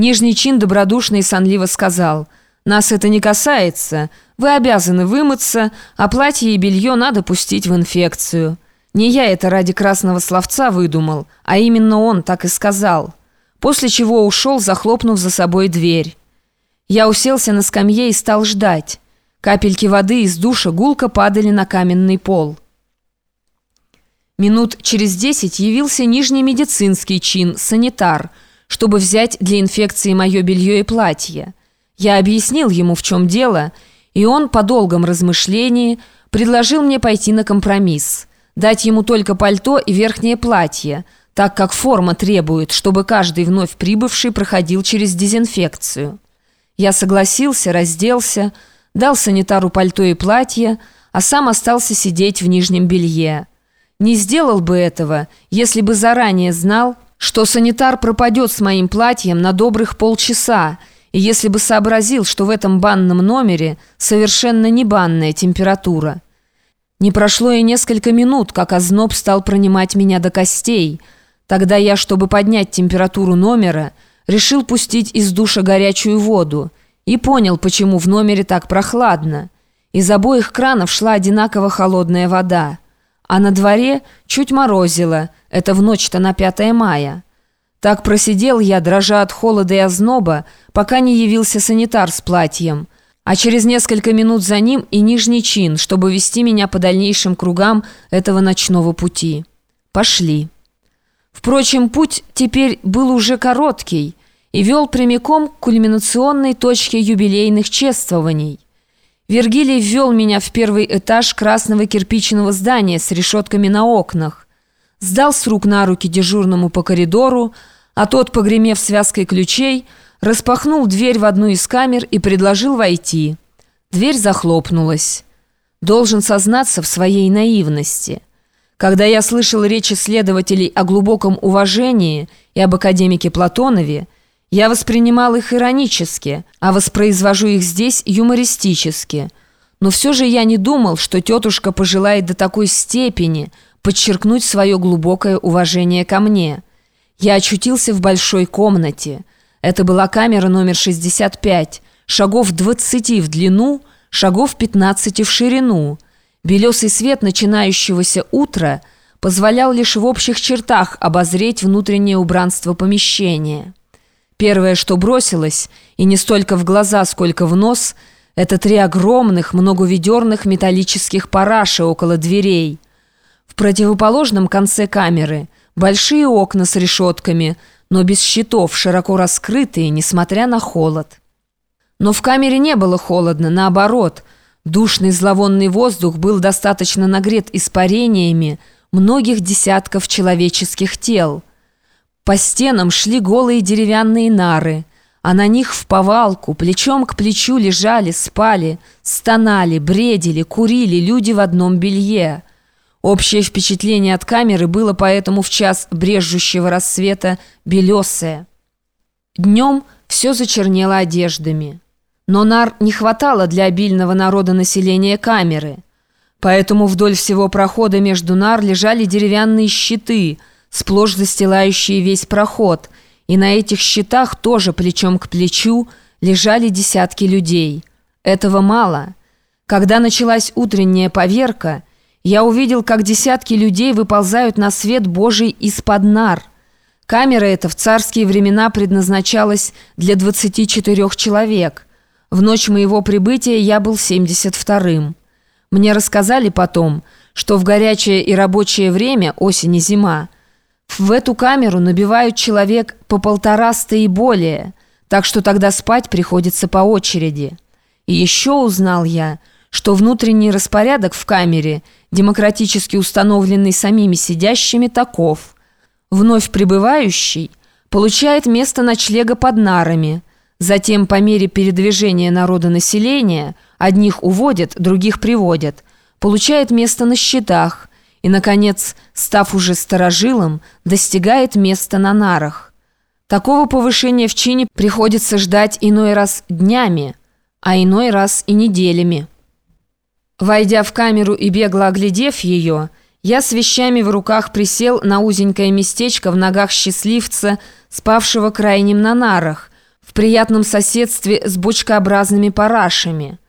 Нижний чин добродушно и сонливо сказал, «Нас это не касается, вы обязаны вымыться, а платье и белье надо пустить в инфекцию». Не я это ради красного словца выдумал, а именно он так и сказал. После чего ушел, захлопнув за собой дверь. Я уселся на скамье и стал ждать. Капельки воды из душа гулко падали на каменный пол. Минут через десять явился нижний медицинский чин, санитар, чтобы взять для инфекции мое белье и платье. Я объяснил ему, в чем дело, и он, по долгом размышлении, предложил мне пойти на компромисс, дать ему только пальто и верхнее платье, так как форма требует, чтобы каждый вновь прибывший проходил через дезинфекцию. Я согласился, разделся, дал санитару пальто и платье, а сам остался сидеть в нижнем белье. Не сделал бы этого, если бы заранее знал, что санитар пропадет с моим платьем на добрых полчаса, и если бы сообразил, что в этом банном номере совершенно не банная температура. Не прошло и несколько минут, как озноб стал пронимать меня до костей. Тогда я, чтобы поднять температуру номера, решил пустить из душа горячую воду и понял, почему в номере так прохладно. Из обоих кранов шла одинаково холодная вода, а на дворе чуть морозило, это в ночь-то на 5 мая. Так просидел я, дрожа от холода и озноба, пока не явился санитар с платьем, а через несколько минут за ним и нижний чин, чтобы вести меня по дальнейшим кругам этого ночного пути. Пошли. Впрочем, путь теперь был уже короткий и вел прямиком к кульминационной точке юбилейных чествований. Вергилий ввел меня в первый этаж красного кирпичного здания с решетками на окнах, сдал с рук на руки дежурному по коридору, а тот, погремев связкой ключей, распахнул дверь в одну из камер и предложил войти. Дверь захлопнулась. Должен сознаться в своей наивности – когда я слышал речи следователей о глубоком уважении и об академике Платонове, я воспринимал их иронически, а воспроизвожу их здесь юмористически. Но все же я не думал, что тетушка пожелает до такой степени подчеркнуть свое глубокое уважение ко мне. Я очутился в большой комнате. Это была камера номер 65, шагов 20 в длину, шагов 15 в ширину – Белесый свет начинающегося утра позволял лишь в общих чертах обозреть внутреннее убранство помещения. Первое, что бросилось, и не столько в глаза, сколько в нос, это три огромных, многоведерных металлических параши около дверей. В противоположном конце камеры большие окна с решетками, но без щитов, широко раскрытые, несмотря на холод. Но в камере не было холодно, наоборот – Душный зловонный воздух был достаточно нагрет испарениями многих десятков человеческих тел. По стенам шли голые деревянные нары, а на них в повалку, плечом к плечу лежали, спали, стонали, бредили, курили люди в одном белье. Общее впечатление от камеры было поэтому в час брежущего рассвета белесое. Днем все зачернело одеждами. Но нар не хватало для обильного народа населения камеры. Поэтому вдоль всего прохода между нар лежали деревянные щиты, сплошь застилающие весь проход, и на этих щитах тоже плечом к плечу лежали десятки людей. Этого мало. Когда началась утренняя поверка, я увидел, как десятки людей выползают на свет Божий из-под нар. Камера эта в царские времена предназначалась для 24 человек – в ночь моего прибытия я был 72-м. Мне рассказали потом, что в горячее и рабочее время, осень и зима, в эту камеру набивают человек по полтораста и более, так что тогда спать приходится по очереди. И еще узнал я, что внутренний распорядок в камере, демократически установленный самими сидящими, таков. Вновь прибывающий получает место ночлега под нарами – Затем, по мере передвижения народонаселения, одних уводят, других приводят, получает место на счетах и, наконец, став уже старожилом, достигает места на нарах. Такого повышения в чине приходится ждать иной раз днями, а иной раз и неделями. Войдя в камеру и бегло оглядев ее, я с вещами в руках присел на узенькое местечко в ногах счастливца, спавшего крайним на нарах, в приятном соседстве с бочкообразными парашами –